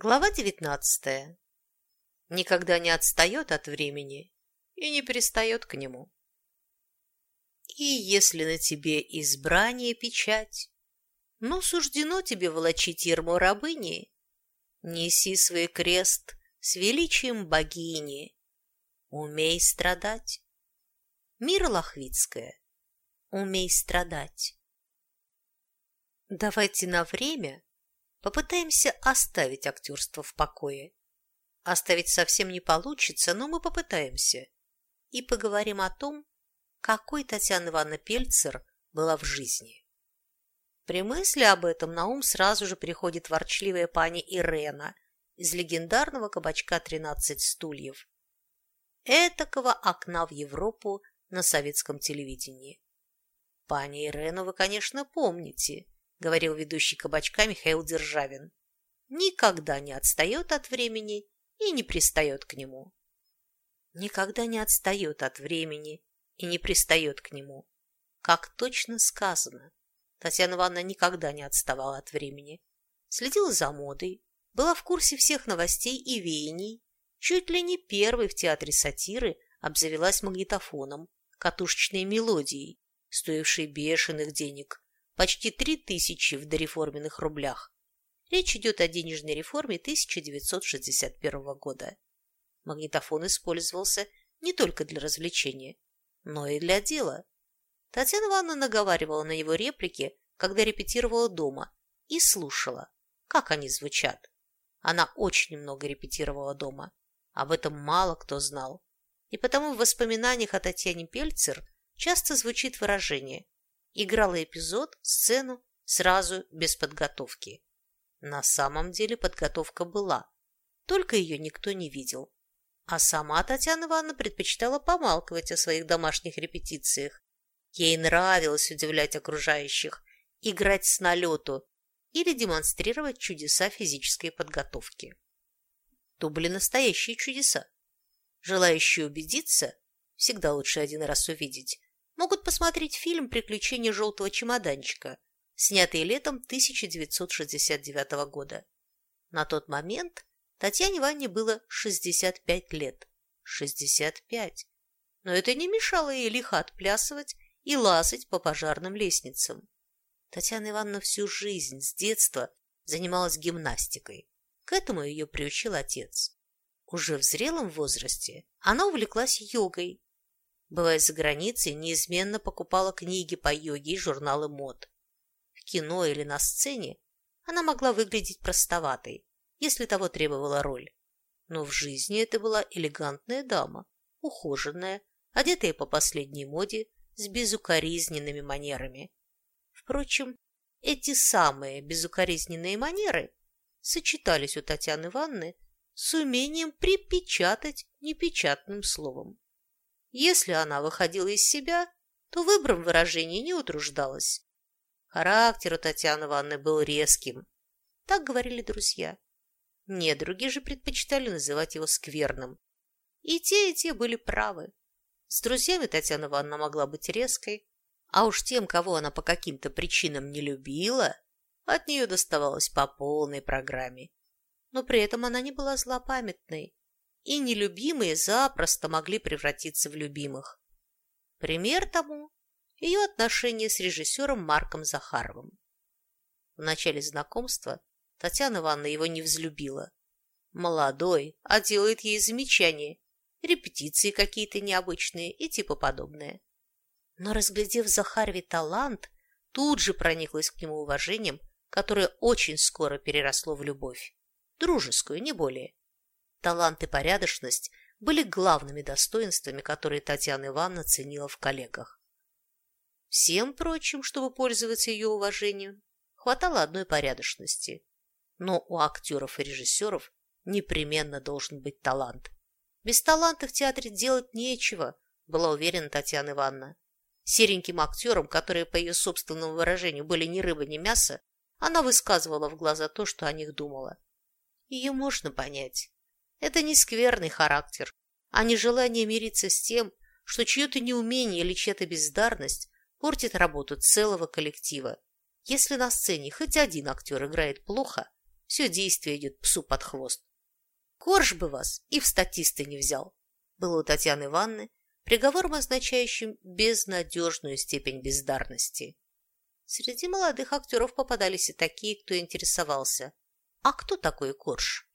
Глава девятнадцатая. Никогда не отстает от времени и не перестает к нему. И если на тебе избрание печать, но суждено тебе волочить ермо рабыни, неси свой крест с величием богини, умей страдать. Мира Лохвицкая, умей страдать. Давайте на время Попытаемся оставить актерство в покое. Оставить совсем не получится, но мы попытаемся. И поговорим о том, какой Татьяна Ивановна Пельцер была в жизни. При мысли об этом на ум сразу же приходит ворчливая пани Ирена из легендарного кабачка «Тринадцать стульев». Этакого окна в Европу на советском телевидении. Пани Ирену вы, конечно, помните –— говорил ведущий кабачка Михаил Державин. «Никогда не отстает от времени и не пристает к нему». Никогда не отстает от времени и не пристает к нему. Как точно сказано, Татьяна Ивановна никогда не отставала от времени. Следила за модой, была в курсе всех новостей и веяний, чуть ли не первой в театре сатиры обзавелась магнитофоном, катушечной мелодией, стоившей бешеных денег, почти три тысячи в дореформенных рублях. Речь идет о денежной реформе 1961 года. Магнитофон использовался не только для развлечения, но и для дела. Татьяна Ивановна наговаривала на его реплики, когда репетировала дома, и слушала, как они звучат. Она очень много репетировала дома. Об этом мало кто знал. И потому в воспоминаниях о Татьяне Пельцер часто звучит выражение играла эпизод, сцену, сразу без подготовки. На самом деле подготовка была, только ее никто не видел. А сама Татьяна Ивановна предпочитала помалкивать о своих домашних репетициях. Ей нравилось удивлять окружающих, играть с налету или демонстрировать чудеса физической подготовки. То были настоящие чудеса. Желающие убедиться, всегда лучше один раз увидеть, могут посмотреть фильм «Приключения желтого чемоданчика», снятый летом 1969 года. На тот момент Татьяне Ванне было 65 лет. 65. Но это не мешало ей лихо отплясывать и лазать по пожарным лестницам. Татьяна Ивановна всю жизнь, с детства, занималась гимнастикой. К этому ее приучил отец. Уже в зрелом возрасте она увлеклась йогой Бывая за границей, неизменно покупала книги по йоге и журналы мод. В кино или на сцене она могла выглядеть простоватой, если того требовала роль. Но в жизни это была элегантная дама, ухоженная, одетая по последней моде, с безукоризненными манерами. Впрочем, эти самые безукоризненные манеры сочетались у Татьяны Ивановны с умением припечатать непечатным словом. Если она выходила из себя, то выбором выражений не утруждалась. Характер у Татьяны Ивановны был резким. Так говорили друзья. Недруги же предпочитали называть его скверным. И те, и те были правы. С друзьями Татьяна Ивановна могла быть резкой, а уж тем, кого она по каким-то причинам не любила, от нее доставалось по полной программе. Но при этом она не была злопамятной и нелюбимые запросто могли превратиться в любимых. Пример тому – ее отношения с режиссером Марком Захаровым. В начале знакомства Татьяна Ивановна его не взлюбила. Молодой, а делает ей замечания, репетиции какие-то необычные и типа подобное. Но, разглядев в Захарове талант, тут же прониклась к нему уважением, которое очень скоро переросло в любовь. Дружескую, не более. Талант и порядочность были главными достоинствами, которые Татьяна Ивановна ценила в коллегах. Всем прочим, чтобы пользоваться ее уважением, хватало одной порядочности. Но у актеров и режиссеров непременно должен быть талант. Без таланта в театре делать нечего, была уверена Татьяна Ивановна. Сереньким актерам, которые, по ее собственному выражению, были ни рыба, ни мясо, она высказывала в глаза то, что о них думала. Ее можно понять. Это не скверный характер, а не желание мириться с тем, что чье-то неумение или чья-то бездарность портит работу целого коллектива. Если на сцене хоть один актер играет плохо, Все действие идет псу под хвост. Корж бы вас и в статисты не взял. Было у Татьяны Ивановны приговором, означающим безнадежную степень бездарности. Среди молодых актеров попадались и такие, кто интересовался. А кто такой Корж?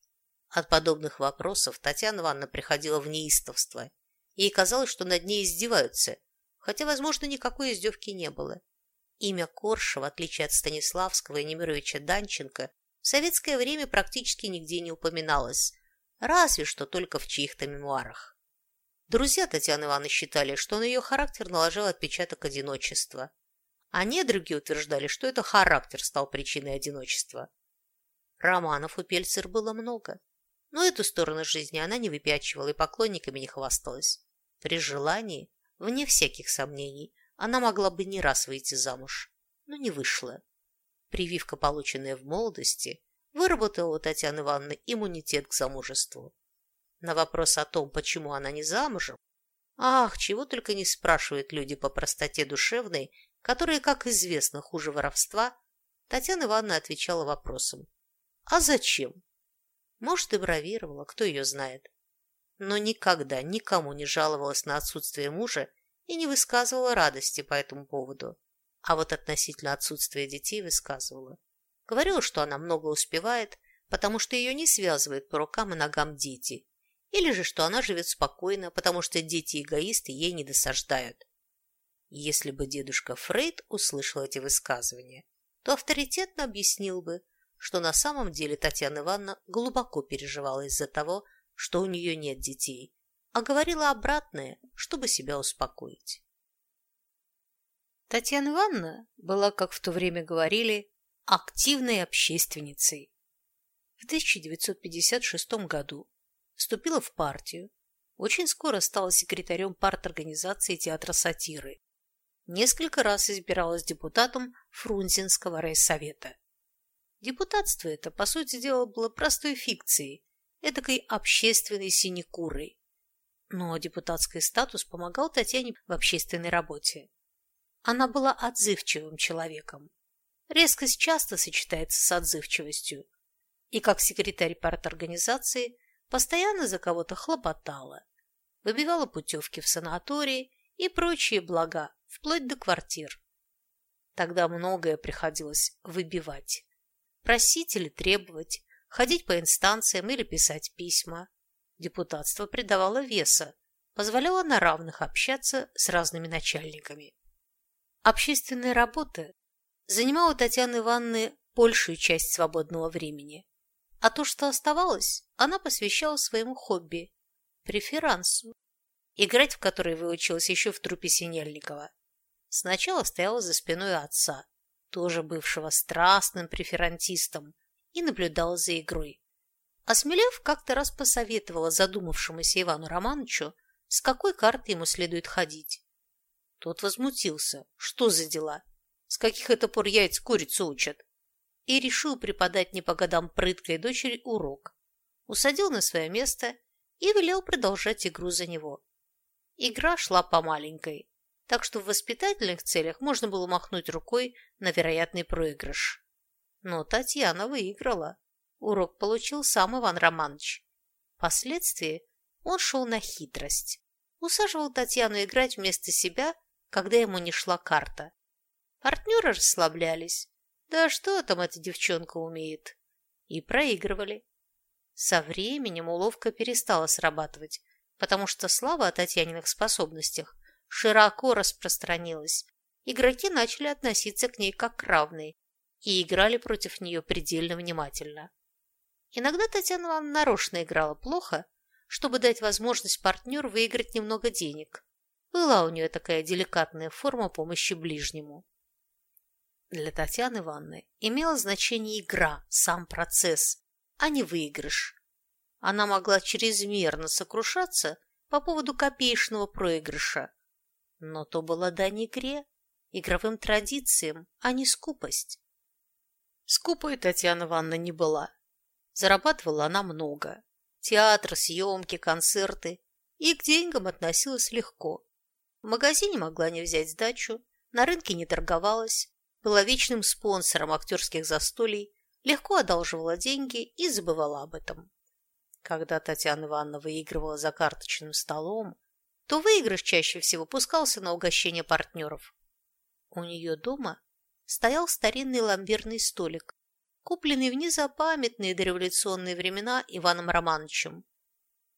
От подобных вопросов Татьяна Ивановна приходила в неистовство. Ей казалось, что над ней издеваются, хотя, возможно, никакой издевки не было. Имя Корша, в отличие от Станиславского и Немировича Данченко, в советское время практически нигде не упоминалось, разве что только в чьих-то мемуарах. Друзья Татьяны Ивановны считали, что на ее характер наложил отпечаток одиночества, а недруги утверждали, что это характер стал причиной одиночества. Романов у Пельцер было много, но эту сторону жизни она не выпячивала и поклонниками не хвасталась. При желании, вне всяких сомнений, она могла бы не раз выйти замуж, но не вышла. Прививка, полученная в молодости, выработала у Татьяны Ивановны иммунитет к замужеству. На вопрос о том, почему она не замужем, ах, чего только не спрашивают люди по простоте душевной, которые, как известно, хуже воровства, Татьяна Ивановна отвечала вопросом «А зачем?». Может, и бравировала, кто ее знает. Но никогда никому не жаловалась на отсутствие мужа и не высказывала радости по этому поводу. А вот относительно отсутствия детей высказывала. Говорила, что она много успевает, потому что ее не связывают по рукам и ногам дети. Или же, что она живет спокойно, потому что дети-эгоисты ей не досаждают. Если бы дедушка Фрейд услышал эти высказывания, то авторитетно объяснил бы, что на самом деле Татьяна Ивановна глубоко переживала из-за того, что у нее нет детей, а говорила обратное, чтобы себя успокоить. Татьяна Ивановна была, как в то время говорили, активной общественницей. В 1956 году вступила в партию, очень скоро стала секретарем парторганизации театра сатиры. Несколько раз избиралась депутатом Фрунзенского райсовета. Депутатство это, по сути дела, было простой фикцией, эдакой общественной синекурой, но депутатский статус помогал Татьяне в общественной работе. Она была отзывчивым человеком. Резкость часто сочетается с отзывчивостью, и как секретарь парторганизации постоянно за кого-то хлопотала, выбивала путевки в санатории и прочие блага, вплоть до квартир. Тогда многое приходилось выбивать. Просить или требовать, ходить по инстанциям или писать письма. Депутатство придавало веса, позволяло на равных общаться с разными начальниками. Общественная работа занимала Татьяны Ивановны большую часть свободного времени, а то, что оставалось, она посвящала своему хобби – преферансу, играть в который выучилась еще в трупе Синельникова. Сначала стояла за спиной отца, тоже бывшего страстным преферантистом, и наблюдала за игрой. Осмелев, как-то раз посоветовала задумавшемуся Ивану Романовичу, с какой карты ему следует ходить. Тот возмутился. Что за дела? С каких это пор яйц курицу учат? И решил преподать не по годам прыткой дочери урок. Усадил на свое место и велел продолжать игру за него. Игра шла по маленькой, так что в воспитательных целях можно было махнуть рукой на вероятный проигрыш. Но Татьяна выиграла. Урок получил сам Иван Романович. Впоследствии он шел на хитрость. Усаживал Татьяну играть вместо себя, когда ему не шла карта. Партнеры расслаблялись. Да что там эта девчонка умеет? И проигрывали. Со временем уловка перестала срабатывать, потому что слава о Татьяниных способностях широко распространилась. Игроки начали относиться к ней как к равной и играли против нее предельно внимательно. Иногда Татьяна Ивановна нарочно играла плохо, чтобы дать возможность партнеру выиграть немного денег. Была у нее такая деликатная форма помощи ближнему. Для Татьяны Ивановны имела значение игра, сам процесс, а не выигрыш. Она могла чрезмерно сокрушаться по поводу копеечного проигрыша, но то была дань игре, игровым традициям, а не скупость. Скупой Татьяна Ивановна не была. Зарабатывала она много. Театр, съемки, концерты. И к деньгам относилась легко. В магазине могла не взять сдачу, на рынке не торговалась, была вечным спонсором актерских застолий, легко одалживала деньги и забывала об этом. Когда Татьяна Ивановна выигрывала за карточным столом, то выигрыш чаще всего пускался на угощение партнеров. У нее дома стоял старинный ламберный столик, купленный в незапамятные дореволюционные времена Иваном Романовичем.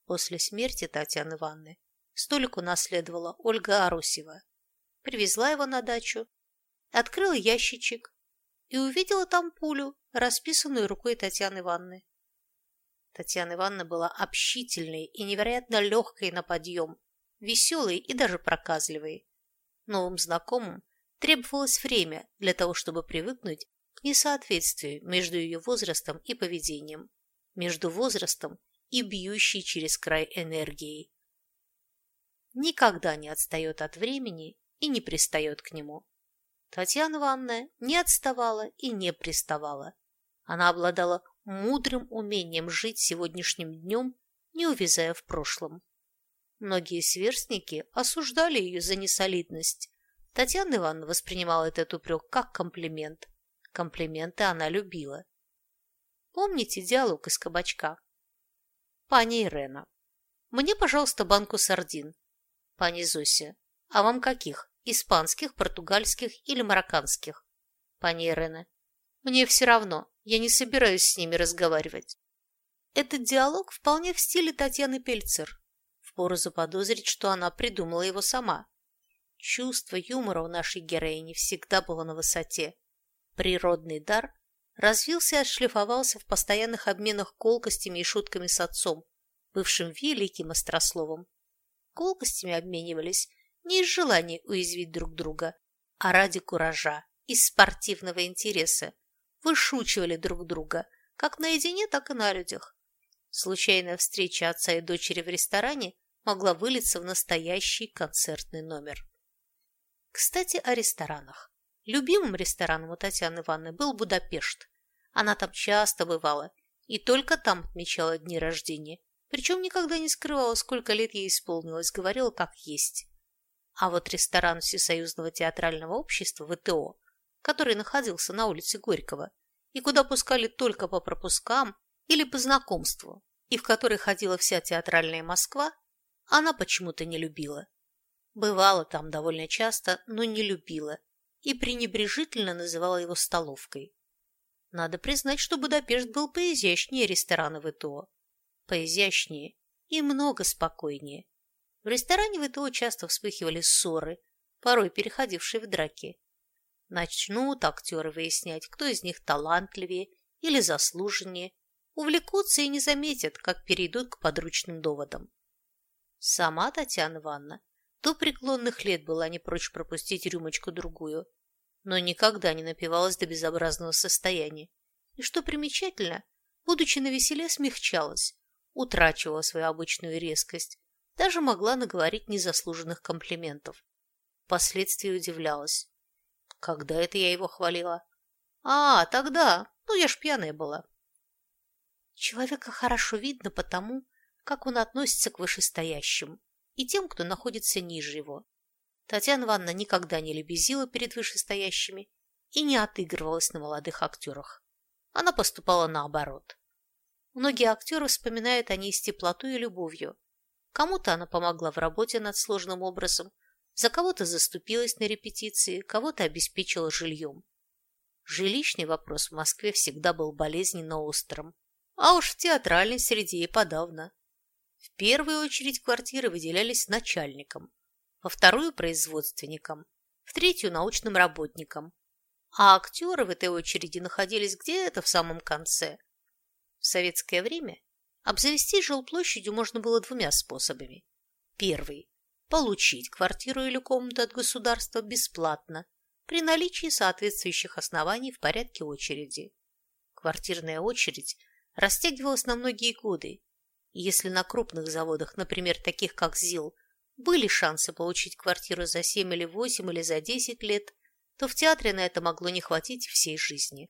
После смерти Татьяны Ивановны столик унаследовала Ольга Арусева. Привезла его на дачу, открыла ящичек и увидела там пулю, расписанную рукой Татьяны Ивановны. Татьяна Ивановна была общительной и невероятно легкой на подъем, веселой и даже проказливой. Новым знакомым требовалось время для того, чтобы привыкнуть к несоответствию между ее возрастом и поведением, между возрастом и бьющей через край энергией. Никогда не отстает от времени и не пристает к нему. Татьяна Ивановна не отставала и не приставала. Она обладала мудрым умением жить сегодняшним днем, не увязая в прошлом. Многие сверстники осуждали ее за несолидность. Татьяна Ивановна воспринимала этот упрек как комплимент. Комплименты она любила. Помните диалог из кабачка? Пани Ирена, мне, пожалуйста, банку сардин. Пани Зося, а вам каких? Испанских, португальских или марокканских? Пани Ирена, мне все равно, я не собираюсь с ними разговаривать. Этот диалог вполне в стиле Татьяны Пельцер. Впору заподозрить, что она придумала его сама. Чувство юмора у нашей героини всегда было на высоте. Природный дар развился и отшлифовался в постоянных обменах колкостями и шутками с отцом, бывшим великим острословом. Колкостями обменивались не из желания уязвить друг друга, а ради куража, из спортивного интереса, вышучивали друг друга, как наедине, так и на людях. Случайная встреча отца и дочери в ресторане могла вылиться в настоящий концертный номер. Кстати, о ресторанах. Любимым рестораном у Татьяны Ивановны был Будапешт. Она там часто бывала и только там отмечала дни рождения. Причем никогда не скрывала, сколько лет ей исполнилось, говорила как есть. А вот ресторан Всесоюзного театрального общества ВТО который находился на улице Горького, и куда пускали только по пропускам или по знакомству, и в который ходила вся театральная Москва, она почему-то не любила. Бывала там довольно часто, но не любила и пренебрежительно называла его столовкой. Надо признать, что Будапешт был поизящнее ресторана ВТО. Поизящнее и много спокойнее. В ресторане ВТО часто вспыхивали ссоры, порой переходившие в драки. Начнут актеры выяснять, кто из них талантливее или заслуженнее, увлекутся и не заметят, как перейдут к подручным доводам. Сама Татьяна Ивановна до преклонных лет была не прочь пропустить рюмочку-другую, но никогда не напивалась до безобразного состояния. И, что примечательно, будучи на веселе, смягчалась, утрачивала свою обычную резкость, даже могла наговорить незаслуженных комплиментов. Впоследствии удивлялась. Когда это я его хвалила? А, тогда. Ну, я ж пьяная была. Человека хорошо видно потому, как он относится к вышестоящим и тем, кто находится ниже его. Татьяна Ивановна никогда не лебезила перед вышестоящими и не отыгрывалась на молодых актерах. Она поступала наоборот. Многие актеры вспоминают о ней с теплотой и любовью. Кому-то она помогла в работе над сложным образом, за кого-то заступилась на репетиции, кого-то обеспечила жильем. Жилищный вопрос в Москве всегда был болезненно острым, а уж в театральной среде и подавно. В первую очередь квартиры выделялись начальникам, во вторую – производственникам, в третью – научным работникам, а актеры в этой очереди находились где-то в самом конце. В советское время обзавестись жилплощадью можно было двумя способами. Первый получить квартиру или комнату от государства бесплатно при наличии соответствующих оснований в порядке очереди. Квартирная очередь растягивалась на многие годы, если на крупных заводах, например, таких как ЗИЛ, были шансы получить квартиру за 7 или 8 или за 10 лет, то в театре на это могло не хватить всей жизни.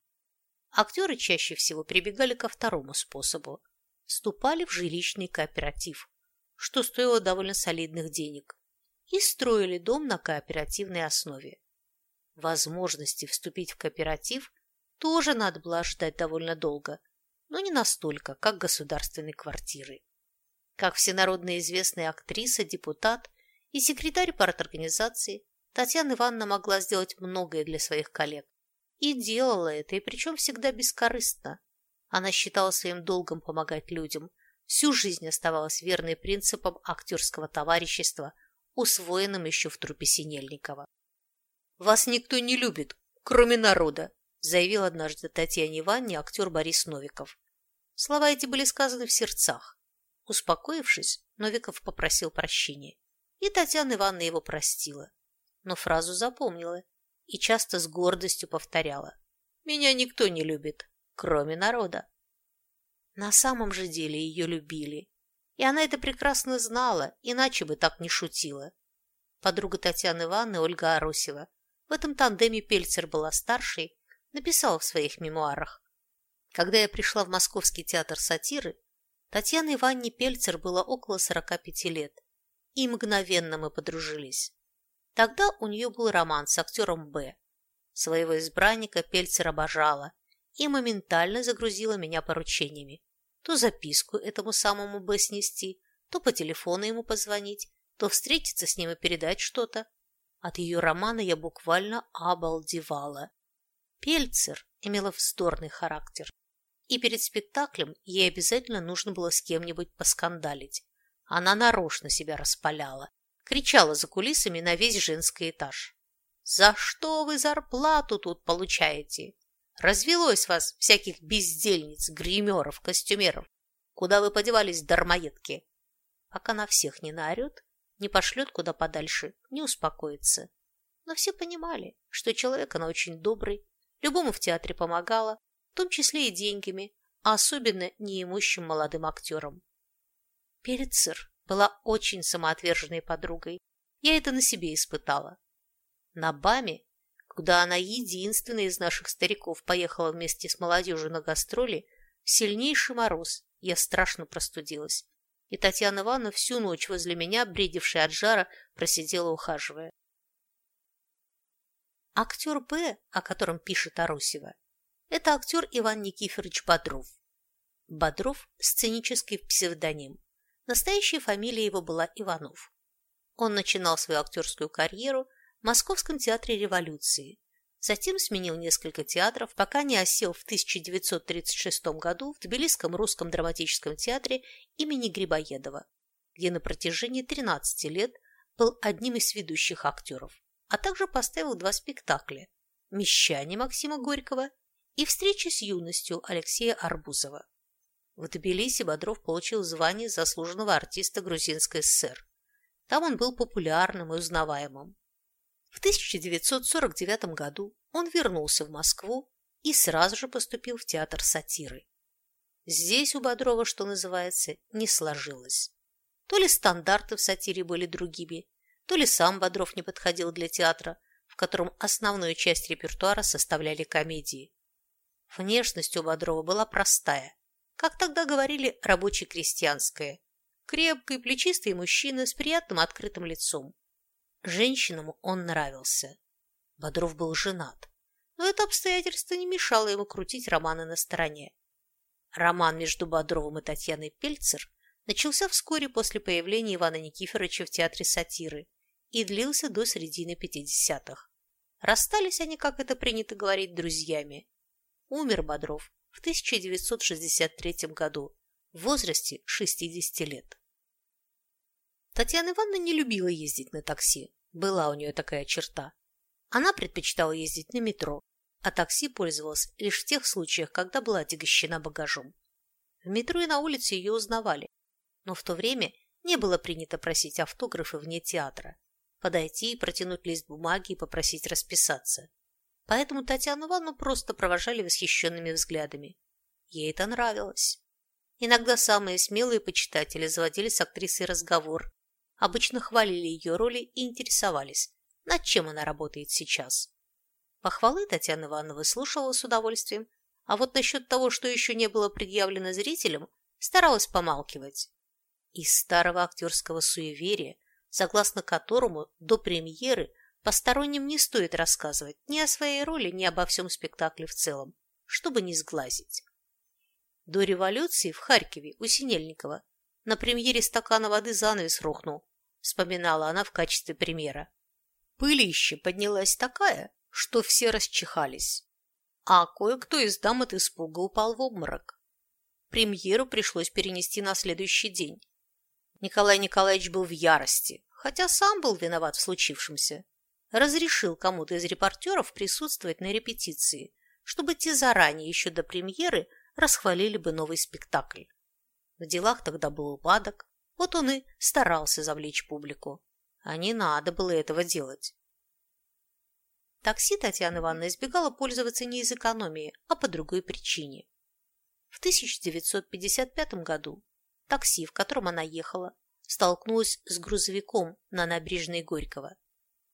Актеры чаще всего прибегали ко второму способу – вступали в жилищный кооператив, что стоило довольно солидных денег, и строили дом на кооперативной основе. Возможности вступить в кооператив тоже надо было ждать довольно долго, но не настолько, как государственной квартиры. Как всенародно известная актриса, депутат и секретарь парторганизации, Татьяна Ивановна могла сделать многое для своих коллег. И делала это, и причем всегда бескорыстно. Она считала своим долгом помогать людям, всю жизнь оставалась верной принципам актерского товарищества, усвоенным еще в трупе Синельникова. «Вас никто не любит, кроме народа», заявил однажды Татьяне Ивановне актер Борис Новиков. Слова эти были сказаны в сердцах. Успокоившись, Новиков попросил прощения, и Татьяна Ивановна его простила, но фразу запомнила и часто с гордостью повторяла. «Меня никто не любит, кроме народа». На самом же деле ее любили, и она это прекрасно знала, иначе бы так не шутила. Подруга Татьяны Ивановны, Ольга Арусева, в этом тандеме Пельцер была старшей, написала в своих мемуарах. Когда я пришла в Московский театр сатиры, Татьяне Ивановне Пельцер было около 45 лет, и мгновенно мы подружились. Тогда у нее был роман с актером Б. Своего избранника Пельцер обожала и моментально загрузила меня поручениями. То записку этому самому Б снести, то по телефону ему позвонить, то встретиться с ним и передать что-то. От ее романа я буквально обалдевала. Пельцер имела вздорный характер, и перед спектаклем ей обязательно нужно было с кем-нибудь поскандалить. Она нарочно себя распаляла, кричала за кулисами на весь женский этаж. «За что вы зарплату тут получаете? Развелось вас всяких бездельниц, гримеров, костюмеров. Куда вы подевались, дармоедки?» Пока на всех не наорет, не пошлет куда подальше, не успокоится. Но все понимали, что человек она очень добрый, любому в театре помогала, в том числе и деньгами, а особенно неимущим молодым актерам. Перецер была очень самоотверженной подругой. Я это на себе испытала. На БАМе, куда она единственная из наших стариков поехала вместе с молодежью на гастроли, сильнейший мороз я страшно простудилась, и Татьяна Ивановна всю ночь возле меня, бредившая от жара, просидела ухаживая. Актер Б, о котором пишет Арусева, это актер Иван Никифорович Бодров. Бодров – сценический псевдоним. Настоящая фамилия его была Иванов. Он начинал свою актерскую карьеру в Московском театре революции, затем сменил несколько театров, пока не осел в 1936 году в Тбилисском русском драматическом театре имени Грибоедова, где на протяжении 13 лет был одним из ведущих актеров, а также поставил два спектакля «Мещане» Максима Горького и встречи с юностью Алексея Арбузова. В Тбилиси Бодров получил звание заслуженного артиста Грузинской ССР. Там он был популярным и узнаваемым. В 1949 году он вернулся в Москву и сразу же поступил в театр сатиры. Здесь у Бодрова, что называется, не сложилось. То ли стандарты в сатире были другими, то ли сам Бодров не подходил для театра, в котором основную часть репертуара составляли комедии. Внешность у Бодрова была простая, как тогда говорили, рабоче-крестьянская. Крепкий, плечистый мужчина с приятным открытым лицом. Женщинам он нравился. Бодров был женат, но это обстоятельство не мешало ему крутить романы на стороне. Роман между Бодровым и Татьяной Пельцер начался вскоре после появления Ивана Никифоровича в театре сатиры и длился до середины 50-х. Расстались они, как это принято говорить, друзьями. Умер Бодров в 1963 году в возрасте 60 лет. Татьяна Ивановна не любила ездить на такси. Была у нее такая черта. Она предпочитала ездить на метро, а такси пользовалась лишь в тех случаях, когда была отягощена багажом. В метро и на улице ее узнавали, но в то время не было принято просить автографы вне театра, подойти и протянуть лист бумаги и попросить расписаться. Поэтому Татьяну Ивановну просто провожали восхищенными взглядами. Ей это нравилось. Иногда самые смелые почитатели заводили с актрисой разговор, обычно хвалили ее роли и интересовались, над чем она работает сейчас. Похвалы Татьяна Ивановна выслушивала с удовольствием, а вот насчет того, что еще не было предъявлено зрителям, старалась помалкивать. Из старого актерского суеверия, согласно которому до премьеры Посторонним не стоит рассказывать ни о своей роли, ни обо всем спектакле в целом. чтобы не сглазить. До революции в Харькове у Синельникова на премьере «Стакана воды» занавес рухнул, вспоминала она в качестве примера. Пылище поднялась такая, что все расчихались, а кое-кто из дам от испуга упал в обморок. Премьеру пришлось перенести на следующий день. Николай Николаевич был в ярости, хотя сам был виноват в случившемся. Разрешил кому-то из репортеров присутствовать на репетиции, чтобы те заранее, еще до премьеры, расхвалили бы новый спектакль. В делах тогда был упадок, вот он и старался завлечь публику. А не надо было этого делать. Такси Татьяна Ивановна избегала пользоваться не из экономии, а по другой причине. В 1955 году такси, в котором она ехала, столкнулось с грузовиком на набережной Горького.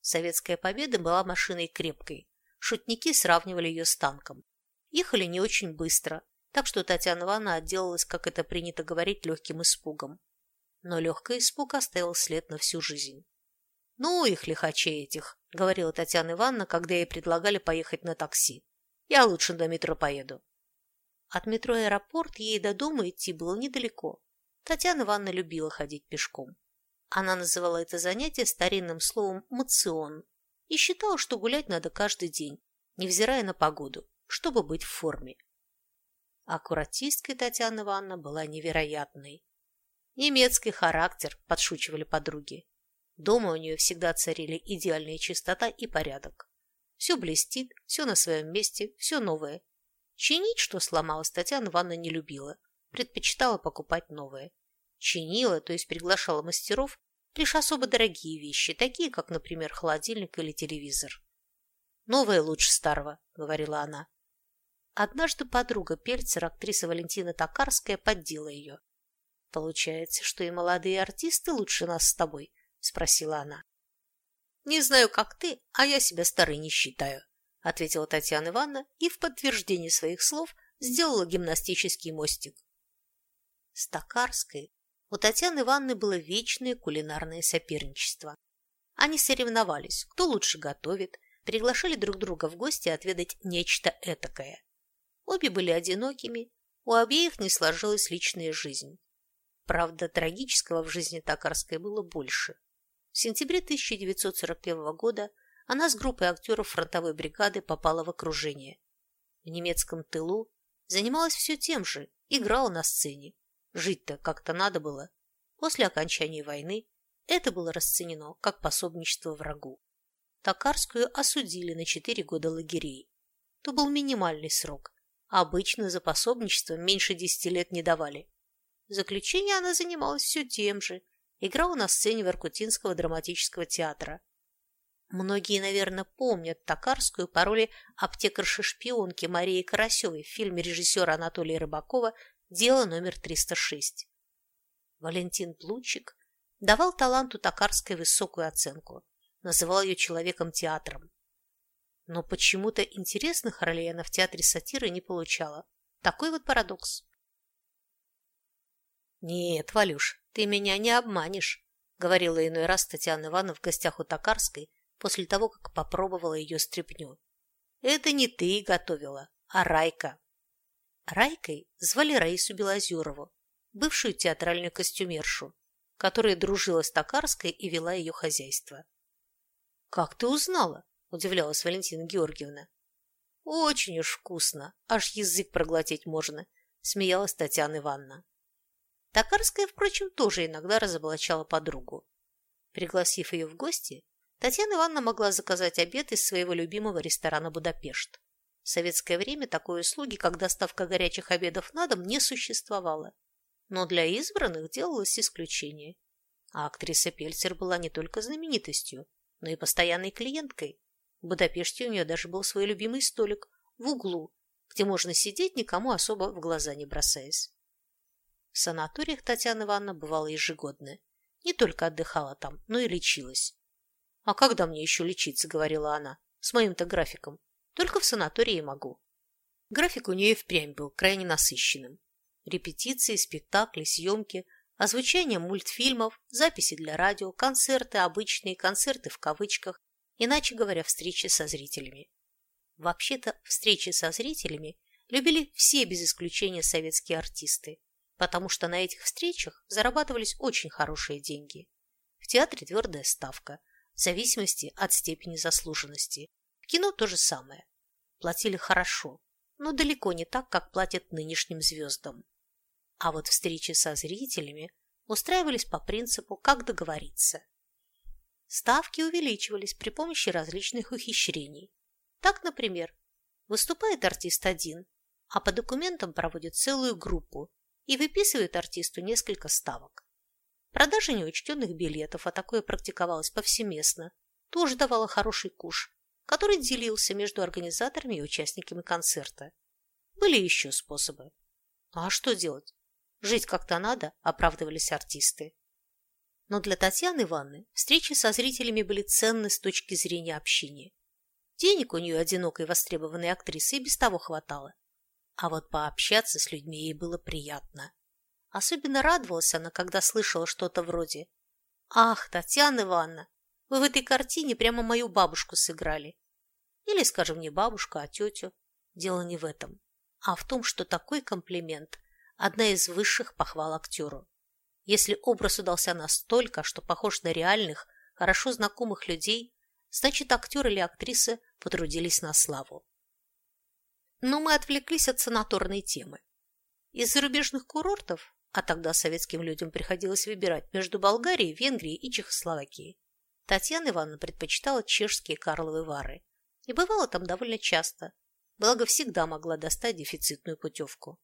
Советская победа была машиной крепкой. Шутники сравнивали ее с танком. Ехали не очень быстро, так что Татьяна Ивановна отделалась, как это принято говорить, легким испугом. Но легкий испуг оставил след на всю жизнь. «Ну их, лихачей этих», — говорила Татьяна Ивановна, когда ей предлагали поехать на такси. «Я лучше до метро поеду». От метро аэропорт ей до дома идти было недалеко. Татьяна Ивановна любила ходить пешком. Она называла это занятие старинным словом «мацион» и считала, что гулять надо каждый день, невзирая на погоду, чтобы быть в форме. Аккуратисткой Татьяна Ивановна была невероятной. Немецкий характер, подшучивали подруги. Дома у нее всегда царили идеальная чистота и порядок. Все блестит, все на своем месте, все новое. Чинить, что сломалось, Татьяна Ивановна не любила, предпочитала покупать новое. Чинила, то есть приглашала мастеров, лишь особо дорогие вещи, такие, как, например, холодильник или телевизор. «Новое лучше старого», — говорила она. Однажды подруга Пельцера, актриса Валентина Токарская, поддела ее. «Получается, что и молодые артисты лучше нас с тобой?» – спросила она. «Не знаю, как ты, а я себя старой не считаю», – ответила Татьяна Ивановна и в подтверждение своих слов сделала гимнастический мостик. С Токарской у Татьяны Ивановны было вечное кулинарное соперничество. Они соревновались, кто лучше готовит, приглашали друг друга в гости отведать нечто этакое. Обе были одинокими, у обеих не сложилась личная жизнь. Правда, трагического в жизни Токарской было больше. В сентябре 1941 года она с группой актеров фронтовой бригады попала в окружение. В немецком тылу занималась все тем же, играла на сцене. Жить-то как-то надо было. После окончания войны это было расценено как пособничество врагу. Токарскую осудили на четыре года лагерей. То был минимальный срок, Обычно за пособничество меньше десяти лет не давали. В заключение она занималась все тем же, играла на сцене Воркутинского драматического театра. Многие, наверное, помнят Токарскую по роли аптекарши-шпионки Марии Карасевой в фильме режиссера Анатолия Рыбакова «Дело номер 306». Валентин Плучик давал таланту Токарской высокую оценку, называл ее человеком-театром. Но почему-то интересных ролей она в театре сатиры не получала. Такой вот парадокс. «Нет, Валюш, ты меня не обманешь», — говорила иной раз Татьяна Ивановна в гостях у Токарской после того, как попробовала ее стряпню. «Это не ты готовила, а Райка». Райкой звали Раису Белозерову, бывшую театральную костюмершу, которая дружила с Токарской и вела ее хозяйство. «Как ты узнала?» удивлялась Валентина Георгиевна. Очень уж вкусно, аж язык проглотить можно, смеялась Татьяна Ивановна. Токарская, впрочем, тоже иногда разоблачала подругу. Пригласив ее в гости, Татьяна Ивановна могла заказать обед из своего любимого ресторана «Будапешт». В советское время такой услуги, как доставка горячих обедов на дом, не существовало. Но для избранных делалось исключение. А актриса Пельцер была не только знаменитостью, но и постоянной клиенткой. В Будапеште у нее даже был свой любимый столик в углу, где можно сидеть, никому особо в глаза не бросаясь. В санаториях Татьяна Ивановна бывала ежегодно. Не только отдыхала там, но и лечилась. «А когда мне еще лечиться?» – говорила она. «С моим-то графиком. Только в санатории могу». График у нее впрямь был крайне насыщенным. Репетиции, спектакли, съемки, озвучание мультфильмов, записи для радио, концерты, обычные концерты в кавычках, иначе говоря, встречи со зрителями. Вообще-то, встречи со зрителями любили все без исключения советские артисты, потому что на этих встречах зарабатывались очень хорошие деньги. В театре твердая ставка, в зависимости от степени заслуженности. Кино то же самое. Платили хорошо, но далеко не так, как платят нынешним звездам. А вот встречи со зрителями устраивались по принципу «как договориться». Ставки увеличивались при помощи различных ухищрений. Так, например, выступает артист один, а по документам проводит целую группу и выписывает артисту несколько ставок. Продажа неучтенных билетов, а такое практиковалось повсеместно, тоже давала хороший куш, который делился между организаторами и участниками концерта. Были еще способы. А что делать? Жить как-то надо, оправдывались артисты. Но для Татьяны Ивановны встречи со зрителями были ценны с точки зрения общения. Денег у нее одинокой востребованной актрисы и без того хватало. А вот пообщаться с людьми ей было приятно. Особенно радовалась она, когда слышала что-то вроде «Ах, Татьяна Ивановна, вы в этой картине прямо мою бабушку сыграли». Или, скажем, не бабушку, а тетю. Дело не в этом, а в том, что такой комплимент одна из высших похвал актеру. Если образ удался настолько, что похож на реальных, хорошо знакомых людей, значит, актер или актриса потрудились на славу. Но мы отвлеклись от санаторной темы. Из зарубежных курортов, а тогда советским людям приходилось выбирать между Болгарией, Венгрией и Чехословакией, Татьяна Ивановна предпочитала чешские Карловы Вары и бывала там довольно часто, благо всегда могла достать дефицитную путевку.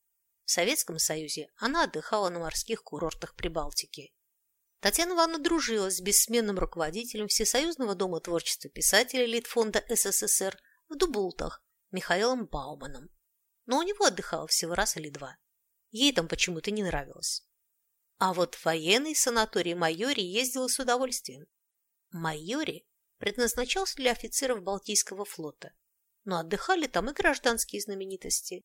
В Советском Союзе она отдыхала на морских курортах Прибалтики. Татьяна Ивановна дружила с бессменным руководителем Всесоюзного дома творчества писателей Литфонда СССР в Дубултах Михаилом Бауманом, но у него отдыхала всего раз или два. Ей там почему-то не нравилось. А вот в военный санаторий Майори ездила с удовольствием. Майори предназначался для офицеров Балтийского флота, но отдыхали там и гражданские знаменитости.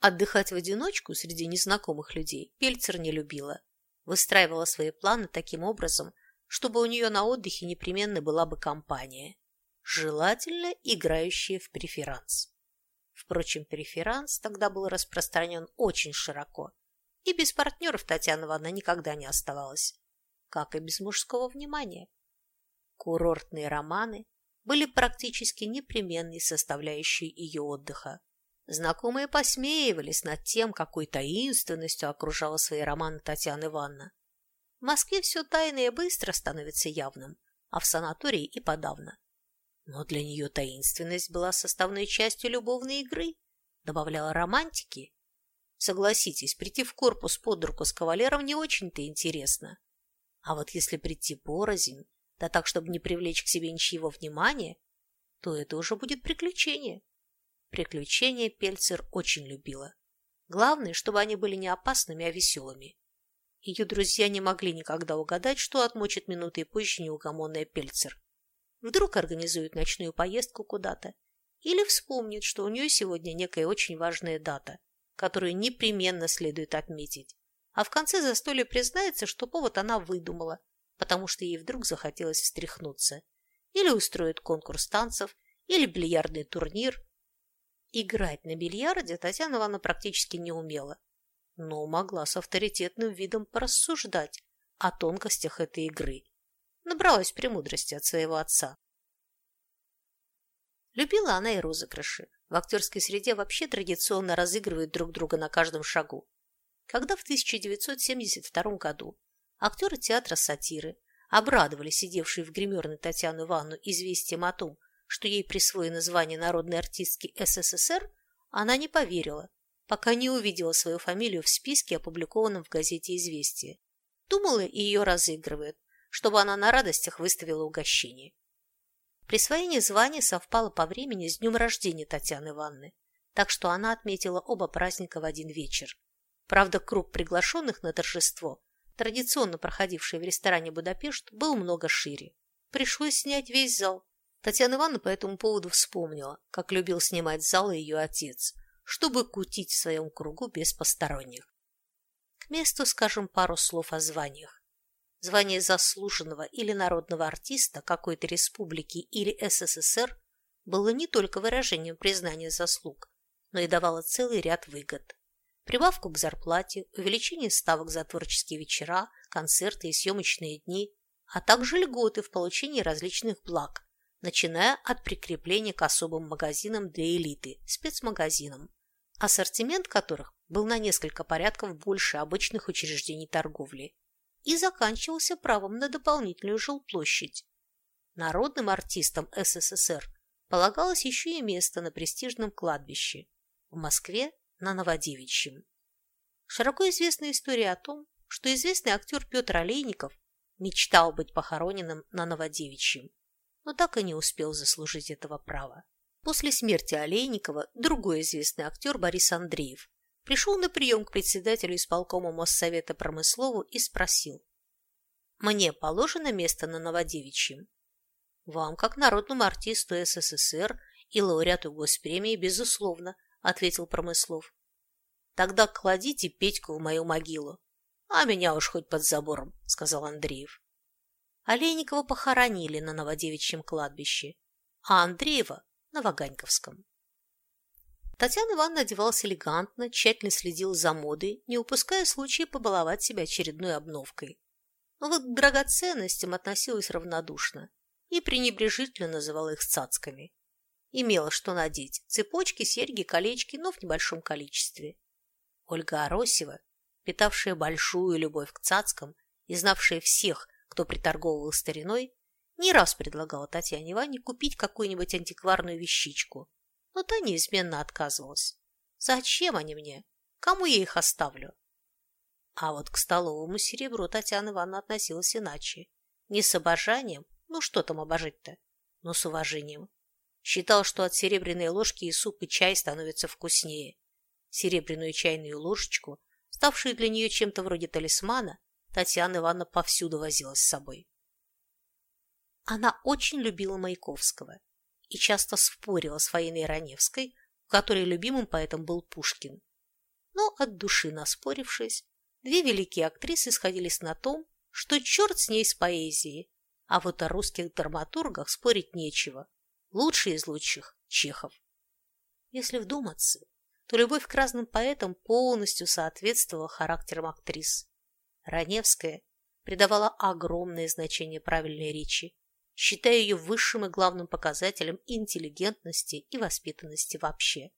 Отдыхать в одиночку среди незнакомых людей Пельцер не любила. Выстраивала свои планы таким образом, чтобы у нее на отдыхе непременно была бы компания, желательно играющая в преферанс. Впрочем, преферанс тогда был распространен очень широко, и без партнеров Татьяна Ивановна никогда не оставалась, как и без мужского внимания. Курортные романы были практически непременной составляющей ее отдыха. Знакомые посмеивались над тем, какой таинственностью окружала свои романы Татьяна Ивановна. В Москве все тайное быстро становится явным, а в санатории и подавно. Но для нее таинственность была составной частью любовной игры, добавляла романтики. Согласитесь, прийти в корпус под руку с кавалером не очень-то интересно. А вот если прийти порознь, да так, чтобы не привлечь к себе ничьего внимания, то это уже будет приключение. Приключения Пельцер очень любила. Главное, чтобы они были не опасными, а веселыми. Ее друзья не могли никогда угадать, что отмочит минуты позже неугомонная Пельцер. Вдруг организует ночную поездку куда-то или вспомнит, что у нее сегодня некая очень важная дата, которую непременно следует отметить, а в конце застолья признается, что повод она выдумала, потому что ей вдруг захотелось встряхнуться, или устроит конкурс танцев, или бильярдный турнир, Играть на бильярде Татьяна Ивановна практически не умела, но могла с авторитетным видом порассуждать о тонкостях этой игры. Набралась премудрости от своего отца. Любила она и розыгрыши. В актерской среде вообще традиционно разыгрывают друг друга на каждом шагу. Когда в 1972 году актеры театра сатиры обрадовали сидевшую в гримерной Татьяну Ивановну известием о том, что ей присвоено звание народной артистки СССР, она не поверила, пока не увидела свою фамилию в списке, опубликованном в газете «Известия». Думала, ее разыгрывают, чтобы она на радостях выставила угощение. Присвоение звания совпало по времени с днем рождения Татьяны Ивановны, так что она отметила оба праздника в один вечер. Правда, круг приглашенных на торжество, традиционно проходивший в ресторане «Будапешт», был много шире. Пришлось снять весь зал, Татьяна Ивановна по этому поводу вспомнила, как любил снимать залы ее отец, чтобы кутить в своем кругу без посторонних. К месту скажем пару слов о званиях. Звание заслуженного или народного артиста какой-то республики или СССР было не только выражением признания заслуг, но и давала целый ряд выгод. Прибавку к зарплате, увеличение ставок за творческие вечера, концерты и съемочные дни, а также льготы в получении различных благ, начиная от прикрепления к особым магазинам для элиты, спецмагазинам, ассортимент которых был на несколько порядков больше обычных учреждений торговли и заканчивался правом на дополнительную жилплощадь. Народным артистам СССР полагалось еще и место на престижном кладбище в Москве на Новодевичьем. Широко известна история о том, что известный актер Петр Олейников мечтал быть похороненным на Новодевичьем, но так и не успел заслужить этого права. После смерти Олейникова другой известный актер Борис Андреев пришел на прием к председателю исполкома Моссовета Промыслову и спросил. «Мне положено место на Новодевичьем?» «Вам, как народному артисту СССР и лауреату госпремии, безусловно», ответил Промыслов. «Тогда кладите Петьку в мою могилу, а меня уж хоть под забором», сказал Андреев. Олейникова похоронили на Новодевичьем кладбище, а Андреева – на Ваганьковском. Татьяна Ивановна одевалась элегантно, тщательно следила за модой, не упуская случая побаловать себя очередной обновкой. Но вот к драгоценностям относилась равнодушно и пренебрежительно называла их цацками. Имела что надеть – цепочки, серьги, колечки, но в небольшом количестве. Ольга Аросева, питавшая большую любовь к цацкам и знавшая всех, кто приторговывал стариной, не раз предлагала Татьяне Ивановне купить какую-нибудь антикварную вещичку, но та неизменно отказывалась. Зачем они мне? Кому я их оставлю? А вот к столовому серебру Татьяна Ивановна относилась иначе. Не с обожанием, ну что там обожить-то, но с уважением. Считал, что от серебряной ложки и суп, и чай становятся вкуснее. Серебряную чайную ложечку, ставшую для нее чем-то вроде талисмана, Татьяна Ивановна повсюду возила с собой. Она очень любила Маяковского и часто спорила с Фаиной Раневской, у которой любимым поэтом был Пушкин. Но от души наспорившись, две великие актрисы сходились на том, что черт с ней с поэзией, а вот о русских драматургах спорить нечего. Лучший из лучших – Чехов. Если вдуматься, то любовь к разным поэтам полностью соответствовала характерам актрис. Раневская придавала огромное значение правильной речи, считая ее высшим и главным показателем интеллигентности и воспитанности вообще.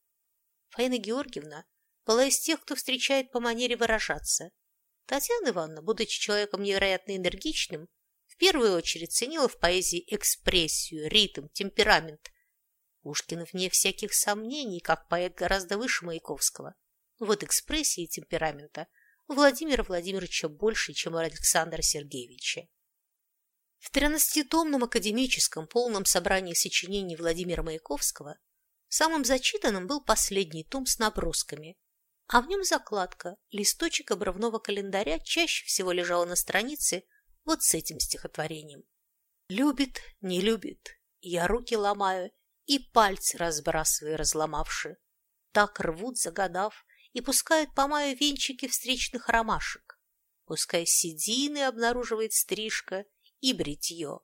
Фаина Георгиевна была из тех, кто встречает по манере выражаться. Татьяна Ивановна, будучи человеком невероятно энергичным, в первую очередь ценила в поэзии экспрессию, ритм, темперамент. Пушкин, вне всяких сомнений, как поэт гораздо выше Маяковского. Вот экспрессии и темперамента у Владимира Владимировича больше, чем у Александра Сергеевича. В тринадцатитомном академическом полном собрании сочинений Владимира Маяковского самым зачитанным был последний том с набросками, а в нем закладка, листочек обрывного календаря чаще всего лежала на странице вот с этим стихотворением. «Любит, не любит, я руки ломаю и пальцы разбрасываю разломавши. Так рвут, загадав, и пускают по маю венчики встречных ромашек. Пускай седины обнаруживает стрижка и бритье.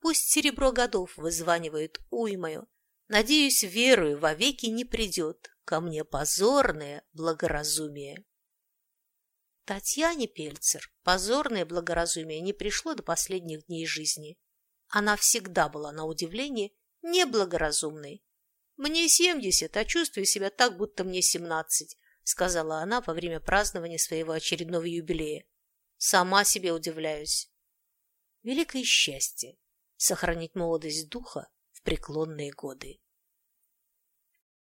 Пусть серебро годов вызванивает уймою. Надеюсь, верую, вовеки не придет ко мне позорное благоразумие. Татьяне Пельцер позорное благоразумие не пришло до последних дней жизни. Она всегда была, на удивление, неблагоразумной. «Мне семьдесят, а чувствую себя так, будто мне семнадцать», сказала она во время празднования своего очередного юбилея. «Сама себе удивляюсь великое счастье сохранить молодость духа в преклонные годы.